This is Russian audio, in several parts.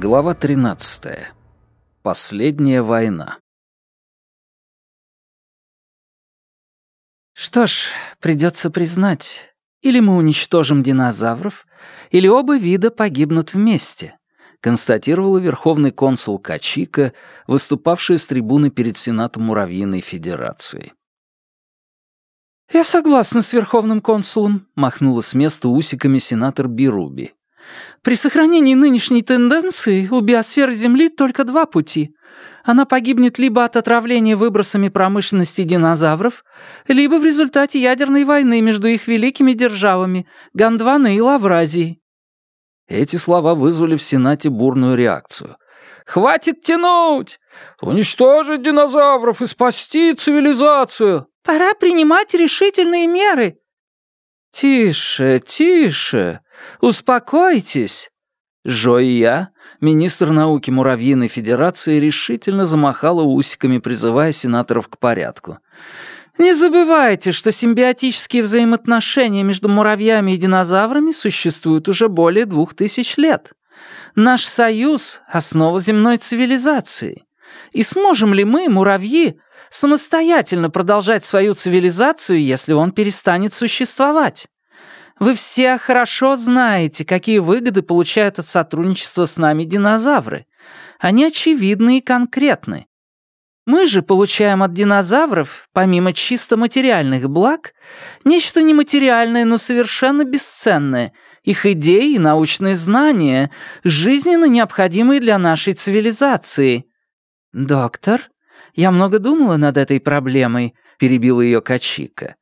Глава 13. Последняя война. Что ж, придется признать, или мы уничтожим динозавров, или оба вида погибнут вместе, констатировала верховный консул Качика, выступавшая с трибуны перед Сенатом Муравьиной Федерации. «Я согласна с верховным консулом», — махнула с места усиками сенатор Бируби. При сохранении нынешней тенденции у биосферы Земли только два пути. Она погибнет либо от отравления выбросами промышленности динозавров, либо в результате ядерной войны между их великими державами — Гондваной и Лавразией. Эти слова вызвали в Сенате бурную реакцию. «Хватит тянуть! Уничтожить динозавров и спасти цивилизацию!» «Пора принимать решительные меры!» «Тише, тише!» «Успокойтесь!» Жойя, министр науки Муравьиной Федерации, решительно замахала усиками, призывая сенаторов к порядку. «Не забывайте, что симбиотические взаимоотношения между муравьями и динозаврами существуют уже более двух тысяч лет. Наш союз — основа земной цивилизации. И сможем ли мы, муравьи, самостоятельно продолжать свою цивилизацию, если он перестанет существовать? Вы все хорошо знаете, какие выгоды получают от сотрудничества с нами динозавры. Они очевидны и конкретны. Мы же получаем от динозавров, помимо чисто материальных благ, нечто нематериальное, но совершенно бесценное, их идеи и научные знания, жизненно необходимые для нашей цивилизации. «Доктор, я много думала над этой проблемой», — перебила ее Качика.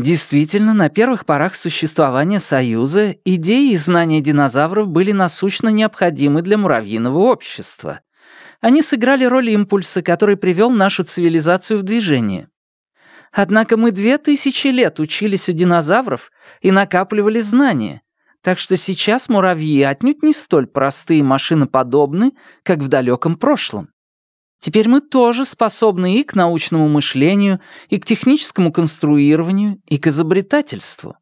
Действительно, на первых порах существования Союза идеи и знания динозавров были насущно необходимы для муравьиного общества. Они сыграли роль импульса, который привел нашу цивилизацию в движение. Однако мы две тысячи лет учились у динозавров и накапливали знания, так что сейчас муравьи отнюдь не столь простые машиноподобны, как в далеком прошлом. Теперь мы тоже способны и к научному мышлению, и к техническому конструированию, и к изобретательству.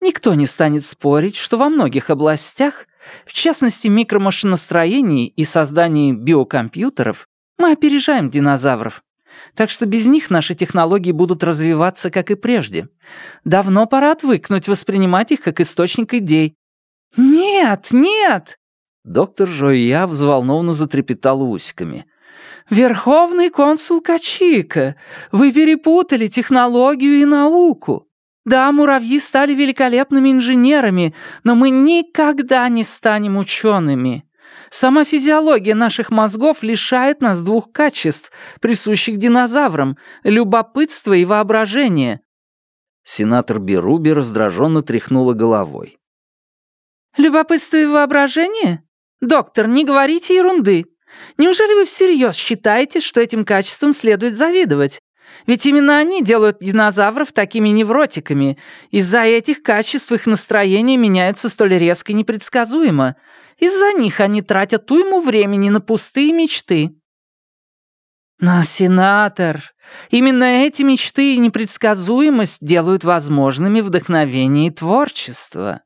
Никто не станет спорить, что во многих областях, в частности микромашиностроении и создании биокомпьютеров, мы опережаем динозавров. Так что без них наши технологии будут развиваться, как и прежде. Давно пора отвыкнуть воспринимать их как источник идей. «Нет, нет!» Доктор Жойя взволнованно затрепетал усиками – «Верховный консул Качика, вы перепутали технологию и науку. Да, муравьи стали великолепными инженерами, но мы никогда не станем учеными. Сама физиология наших мозгов лишает нас двух качеств, присущих динозаврам — любопытства и воображения». Сенатор Беруби раздраженно тряхнула головой. «Любопытство и воображение? Доктор, не говорите ерунды. Неужели вы всерьез считаете, что этим качеством следует завидовать? Ведь именно они делают динозавров такими невротиками. Из-за этих качеств их настроение меняется столь резко и непредсказуемо. Из-за них они тратят уйму времени на пустые мечты. Но, сенатор, именно эти мечты и непредсказуемость делают возможными вдохновение и творчество.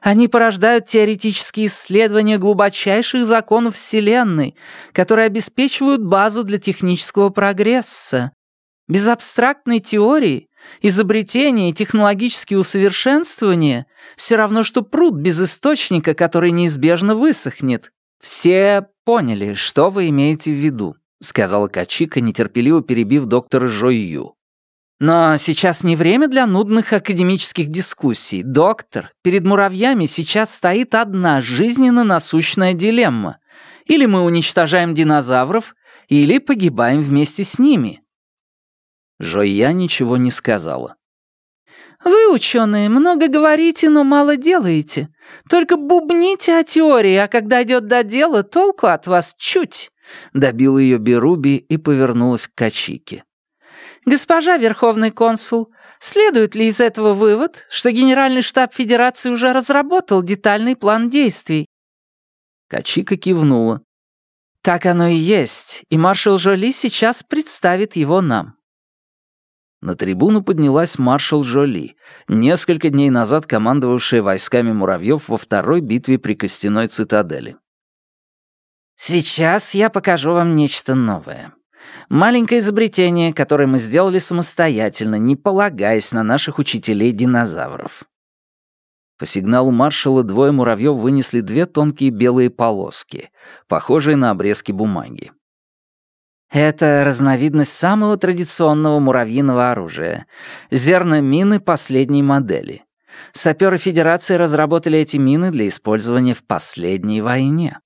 Они порождают теоретические исследования глубочайших законов Вселенной, которые обеспечивают базу для технического прогресса. Без абстрактной теории, изобретения и технологические усовершенствования все равно, что пруд без источника, который неизбежно высохнет. Все поняли, что вы имеете в виду, сказала Качика, нетерпеливо перебив доктора Жойю. Но сейчас не время для нудных академических дискуссий. Доктор, перед муравьями сейчас стоит одна жизненно насущная дилемма. Или мы уничтожаем динозавров, или погибаем вместе с ними. Жойя ничего не сказала. «Вы, ученые, много говорите, но мало делаете. Только бубните о теории, а когда идет до дела, толку от вас чуть». Добила ее Беруби и повернулась к Качике. «Госпожа Верховный консул, следует ли из этого вывод, что Генеральный штаб Федерации уже разработал детальный план действий?» Качика кивнула. «Так оно и есть, и маршал Жоли сейчас представит его нам». На трибуну поднялась маршал Жоли, несколько дней назад командовавшая войсками муравьев во второй битве при Костяной цитадели. Сейчас я покажу вам нечто новое. Маленькое изобретение, которое мы сделали самостоятельно, не полагаясь на наших учителей-динозавров. По сигналу маршала двое муравьев вынесли две тонкие белые полоски, похожие на обрезки бумаги. Это разновидность самого традиционного муравьиного оружия — зерномины последней модели. Саперы Федерации разработали эти мины для использования в последней войне.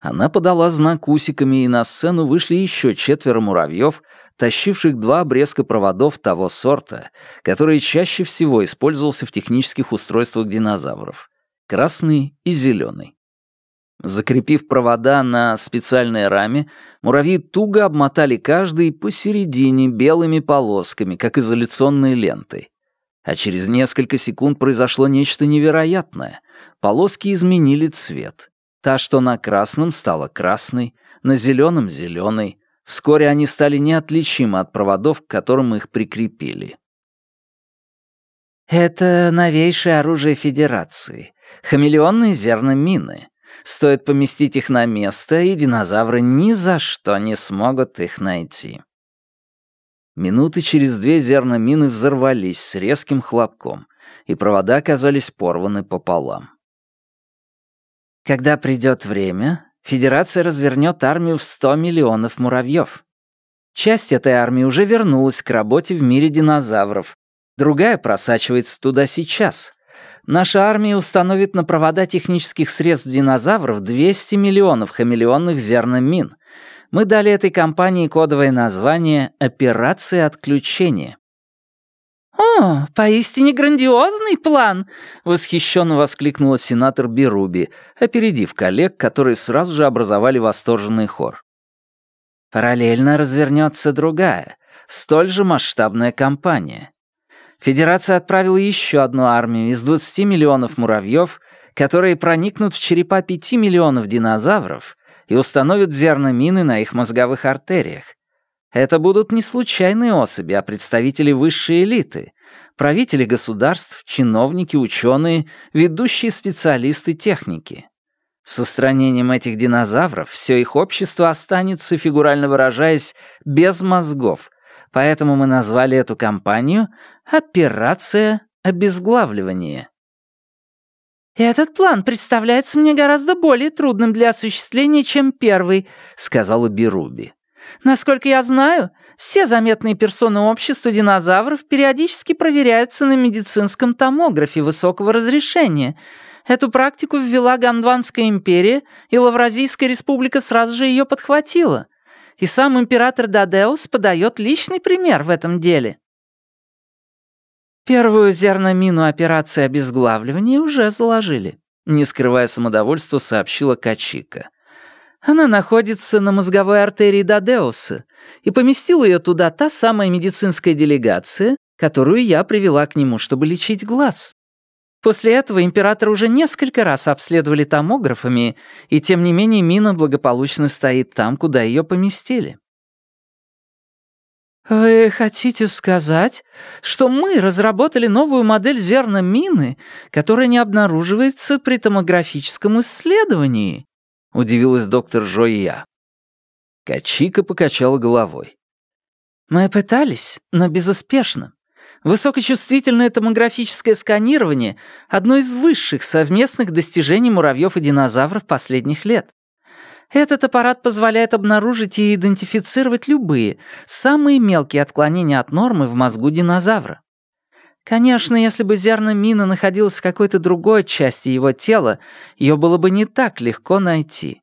Она подала знак усиками, и на сцену вышли еще четверо муравьев, тащивших два обрезка проводов того сорта, который чаще всего использовался в технических устройствах динозавров — красный и зеленый. Закрепив провода на специальной раме, муравьи туго обмотали каждый посередине белыми полосками, как изоляционной лентой. А через несколько секунд произошло нечто невероятное. Полоски изменили цвет. Та, что на красном, стала красной, на зеленом — зеленой. Вскоре они стали неотличимы от проводов, к которым их прикрепили. Это новейшее оружие Федерации. Хамелеонные зерномины. Стоит поместить их на место, и динозавры ни за что не смогут их найти. Минуты через две зерномины взорвались с резким хлопком, и провода оказались порваны пополам. Когда придет время, Федерация развернет армию в 100 миллионов муравьев. Часть этой армии уже вернулась к работе в мире динозавров, другая просачивается туда сейчас. Наша армия установит на провода технических средств динозавров 200 миллионов хамелеонных зерномин. Мы дали этой компании кодовое название «Операция отключения». «О, поистине грандиозный план!» — восхищенно воскликнула сенатор Бируби, опередив коллег, которые сразу же образовали восторженный хор. Параллельно развернется другая, столь же масштабная кампания. Федерация отправила еще одну армию из 20 миллионов муравьев, которые проникнут в черепа 5 миллионов динозавров и установят зерномины на их мозговых артериях, это будут не случайные особи, а представители высшей элиты, правители государств, чиновники, ученые, ведущие специалисты техники. С устранением этих динозавров все их общество останется, фигурально выражаясь, без мозгов, поэтому мы назвали эту кампанию «Операция обезглавливания». «Этот план представляется мне гораздо более трудным для осуществления, чем первый», — сказала Бируби. Насколько я знаю, все заметные персоны общества динозавров периодически проверяются на медицинском томографе высокого разрешения. Эту практику ввела Гондванская империя, и Лавразийская республика сразу же ее подхватила. И сам император Дадеус подает личный пример в этом деле. Первую зерномину операции обезглавливания уже заложили, не скрывая самодовольства, сообщила Качика. Она находится на мозговой артерии Дадеуса, и поместила ее туда та самая медицинская делегация, которую я привела к нему, чтобы лечить глаз. После этого император уже несколько раз обследовали томографами, и тем не менее мина благополучно стоит там, куда ее поместили. «Вы хотите сказать, что мы разработали новую модель зерна-мины, которая не обнаруживается при томографическом исследовании?» — удивилась доктор Жойя. Качика покачала головой. «Мы пытались, но безуспешно. Высокочувствительное томографическое сканирование — одно из высших совместных достижений муравьев и динозавров последних лет. Этот аппарат позволяет обнаружить и идентифицировать любые, самые мелкие отклонения от нормы в мозгу динозавра. Конечно, если бы зерно-мина находилась в какой-то другой части его тела, ее было бы не так легко найти.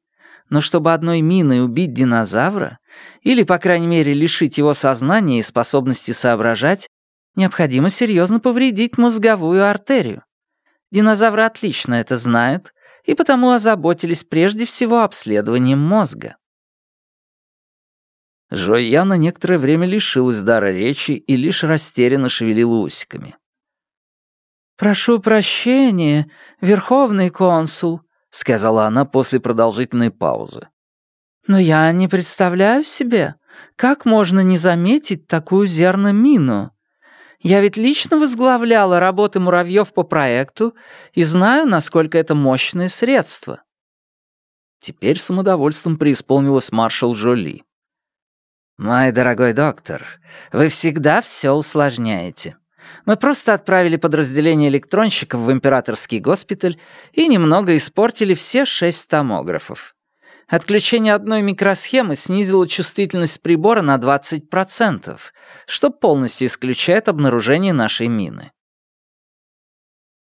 Но чтобы одной миной убить динозавра, или, по крайней мере, лишить его сознания и способности соображать, необходимо серьезно повредить мозговую артерию. Динозавры отлично это знают, и потому озаботились прежде всего обследованием мозга. Жойя на некоторое время лишилась дара речи и лишь растерянно шевелила усиками. «Прошу прощения, верховный консул», — сказала она после продолжительной паузы. «Но я не представляю себе, как можно не заметить такую зерномину. Я ведь лично возглавляла работы муравьев по проекту и знаю, насколько это мощное средство. Теперь самодовольством преисполнилась маршал Жоли. «Мой дорогой доктор, вы всегда все усложняете. Мы просто отправили подразделение электронщиков в императорский госпиталь и немного испортили все шесть томографов. Отключение одной микросхемы снизило чувствительность прибора на 20%, что полностью исключает обнаружение нашей мины.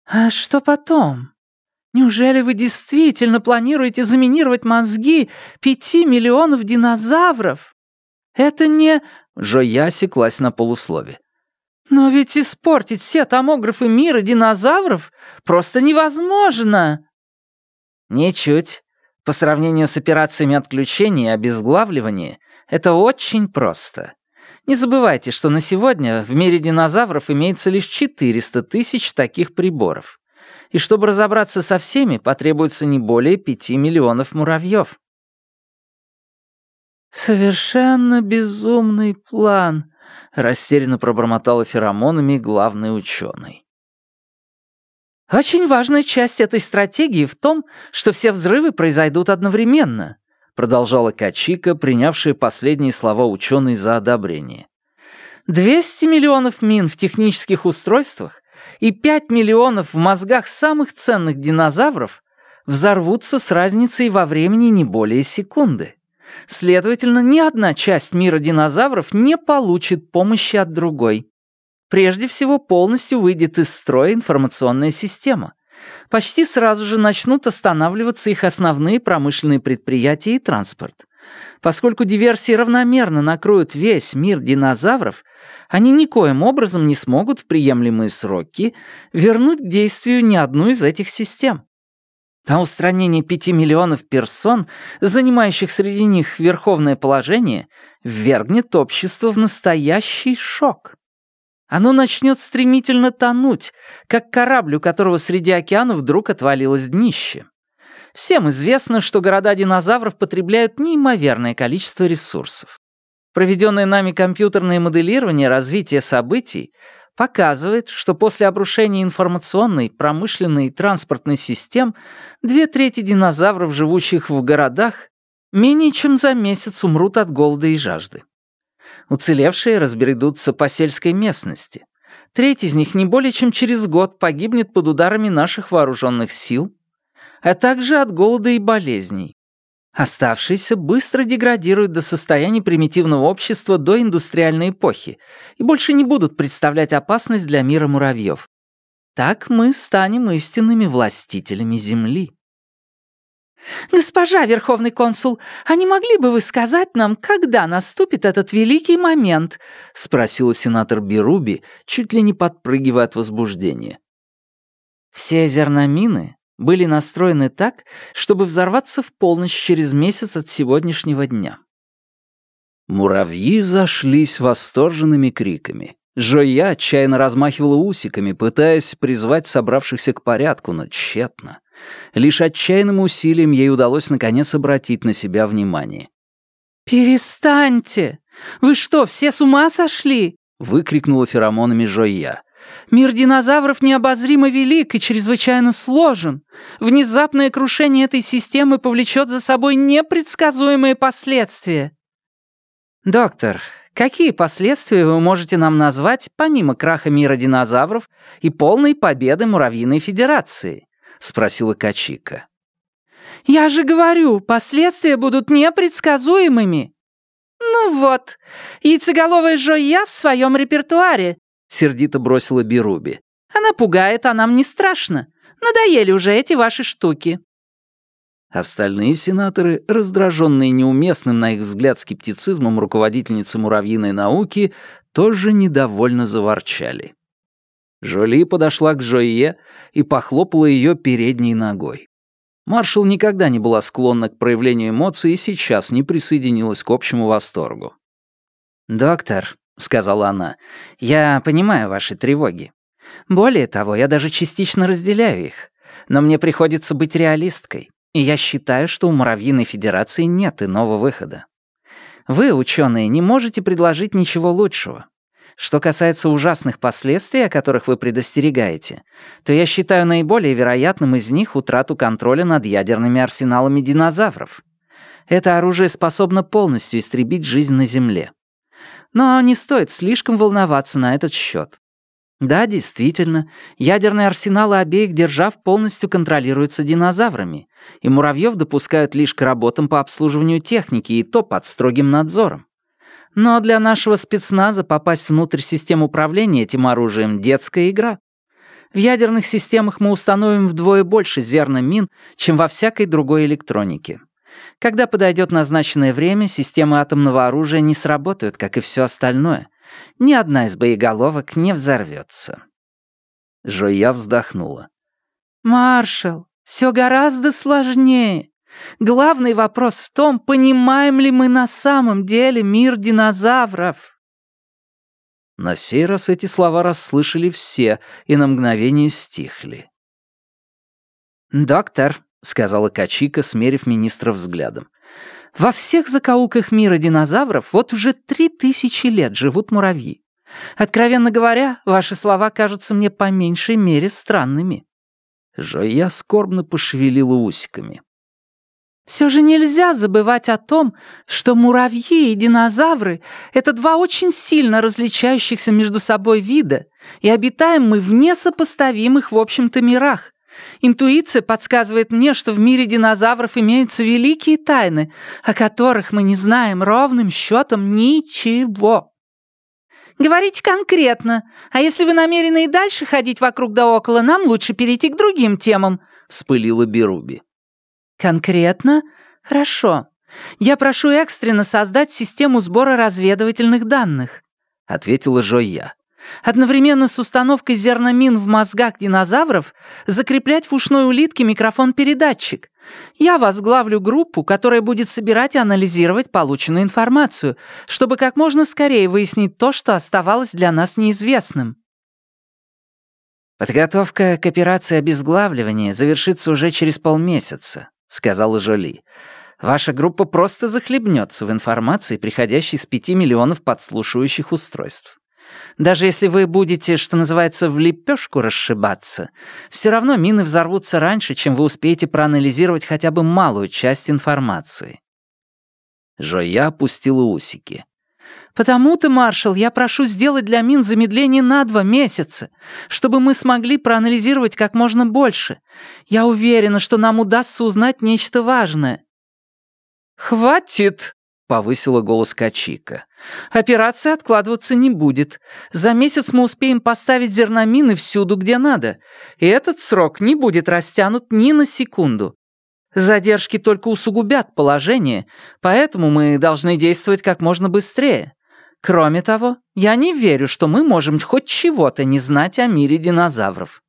«А что потом? Неужели вы действительно планируете заминировать мозги пяти миллионов динозавров? Это не...» Жоя осеклась на полуслове. «Но ведь испортить все томографы мира динозавров просто невозможно!» «Ничуть. По сравнению с операциями отключения и обезглавливания, это очень просто. Не забывайте, что на сегодня в мире динозавров имеется лишь 400 тысяч таких приборов. И чтобы разобраться со всеми, потребуется не более 5 миллионов муравьев. «Совершенно безумный план», — растерянно пробормотала феромонами главный ученый. «Очень важная часть этой стратегии в том, что все взрывы произойдут одновременно», продолжала Качика, принявшая последние слова ученой за одобрение. «200 миллионов мин в технических устройствах и 5 миллионов в мозгах самых ценных динозавров взорвутся с разницей во времени не более секунды. Следовательно, ни одна часть мира динозавров не получит помощи от другой. Прежде всего, полностью выйдет из строя информационная система почти сразу же начнут останавливаться их основные промышленные предприятия и транспорт. Поскольку диверсии равномерно накроют весь мир динозавров, они никоим образом не смогут в приемлемые сроки вернуть к действию ни одну из этих систем. А устранение пяти миллионов персон, занимающих среди них верховное положение, ввергнет общество в настоящий шок. Оно начнет стремительно тонуть, как корабль, у которого среди океана вдруг отвалилось днище. Всем известно, что города динозавров потребляют неимоверное количество ресурсов. Проведенное нами компьютерное моделирование развития событий показывает, что после обрушения информационной, промышленной и транспортной систем две трети динозавров, живущих в городах, менее чем за месяц умрут от голода и жажды. Уцелевшие разбредутся по сельской местности. Треть из них не более чем через год погибнет под ударами наших вооруженных сил, а также от голода и болезней. Оставшиеся быстро деградируют до состояния примитивного общества до индустриальной эпохи и больше не будут представлять опасность для мира муравьев. Так мы станем истинными властителями Земли. «Госпожа Верховный консул, а не могли бы вы сказать нам, когда наступит этот великий момент?» — спросила сенатор Бируби, чуть ли не подпрыгивая от возбуждения. Все зерномины были настроены так, чтобы взорваться в полночь через месяц от сегодняшнего дня. Муравьи зашлись восторженными криками. Жоя отчаянно размахивала усиками, пытаясь призвать собравшихся к порядку, но тщетно. Лишь отчаянным усилием ей удалось наконец обратить на себя внимание. «Перестаньте! Вы что, все с ума сошли?» — выкрикнула феромонами Жойя. «Мир динозавров необозримо велик и чрезвычайно сложен. Внезапное крушение этой системы повлечет за собой непредсказуемые последствия». «Доктор, какие последствия вы можете нам назвать, помимо краха мира динозавров и полной победы Муравьиной Федерации?» — спросила Качика. «Я же говорю, последствия будут непредсказуемыми». «Ну вот, яйцеголовая Жойя в своем репертуаре», — сердито бросила Бируби. «Она пугает, а нам не страшно. Надоели уже эти ваши штуки». Остальные сенаторы, раздраженные неуместным, на их взгляд, скептицизмом руководительницы муравьиной науки, тоже недовольно заворчали. Жоли подошла к Жойе и похлопала ее передней ногой. Маршал никогда не была склонна к проявлению эмоций и сейчас не присоединилась к общему восторгу. «Доктор», — сказала она, — «я понимаю ваши тревоги. Более того, я даже частично разделяю их. Но мне приходится быть реалисткой, и я считаю, что у Муравьиной Федерации нет иного выхода. Вы, ученые, не можете предложить ничего лучшего. Что касается ужасных последствий, о которых вы предостерегаете, то я считаю наиболее вероятным из них утрату контроля над ядерными арсеналами динозавров. Это оружие способно полностью истребить жизнь на Земле. Но не стоит слишком волноваться на этот счет. Да, действительно, ядерные арсеналы обеих держав полностью контролируются динозаврами, и муравьев допускают лишь к работам по обслуживанию техники, и то под строгим надзором. Но для нашего спецназа попасть внутрь систем управления этим оружием — детская игра. В ядерных системах мы установим вдвое больше зерна-мин, чем во всякой другой электронике. Когда подойдет назначенное время, системы атомного оружия не сработают, как и все остальное — ни одна из боеголовок не взорвется. Жоя вздохнула. «Маршал, все гораздо сложнее. Главный вопрос в том, понимаем ли мы на самом деле мир динозавров». На сей раз эти слова расслышали все и на мгновение стихли. «Доктор», — сказала Качика, смерив министра взглядом, во всех закоулках мира динозавров вот уже три тысячи лет живут муравьи. Откровенно говоря, ваши слова кажутся мне по меньшей мере странными». Жоя скорбно пошевелила усиками. «Все же нельзя забывать о том, что муравьи и динозавры — это два очень сильно различающихся между собой вида, и обитаем мы в несопоставимых, в общем-то, мирах, Интуиция подсказывает мне, что в мире динозавров имеются великие тайны, о которых мы не знаем ровным счетом ничего. Говорите конкретно, а если вы намерены и дальше ходить вокруг да около, нам лучше перейти к другим темам», — вспылила Бируби. «Конкретно? Хорошо. Я прошу экстренно создать систему сбора разведывательных данных», — ответила Жойя. Одновременно с установкой зерномин в мозгах динозавров закреплять в ушной улитке микрофон-передатчик. Я возглавлю группу, которая будет собирать и анализировать полученную информацию, чтобы как можно скорее выяснить то, что оставалось для нас неизвестным. «Подготовка к операции обезглавливания завершится уже через полмесяца», — сказала Жоли. «Ваша группа просто захлебнется в информации, приходящей с пяти миллионов подслушивающих устройств. Даже если вы будете, что называется, в лепешку расшибаться, все равно мины взорвутся раньше, чем вы успеете проанализировать хотя бы малую часть информации». Жоя опустила усики. «Потому-то, маршал, я прошу сделать для мин замедление на два месяца, чтобы мы смогли проанализировать как можно больше. Я уверена, что нам удастся узнать нечто важное». «Хватит!» — повысила голос Качика. «Операция откладываться не будет. За месяц мы успеем поставить зерномины всюду, где надо. И этот срок не будет растянут ни на секунду. Задержки только усугубят положение, поэтому мы должны действовать как можно быстрее. Кроме того, я не верю, что мы можем хоть чего-то не знать о мире динозавров».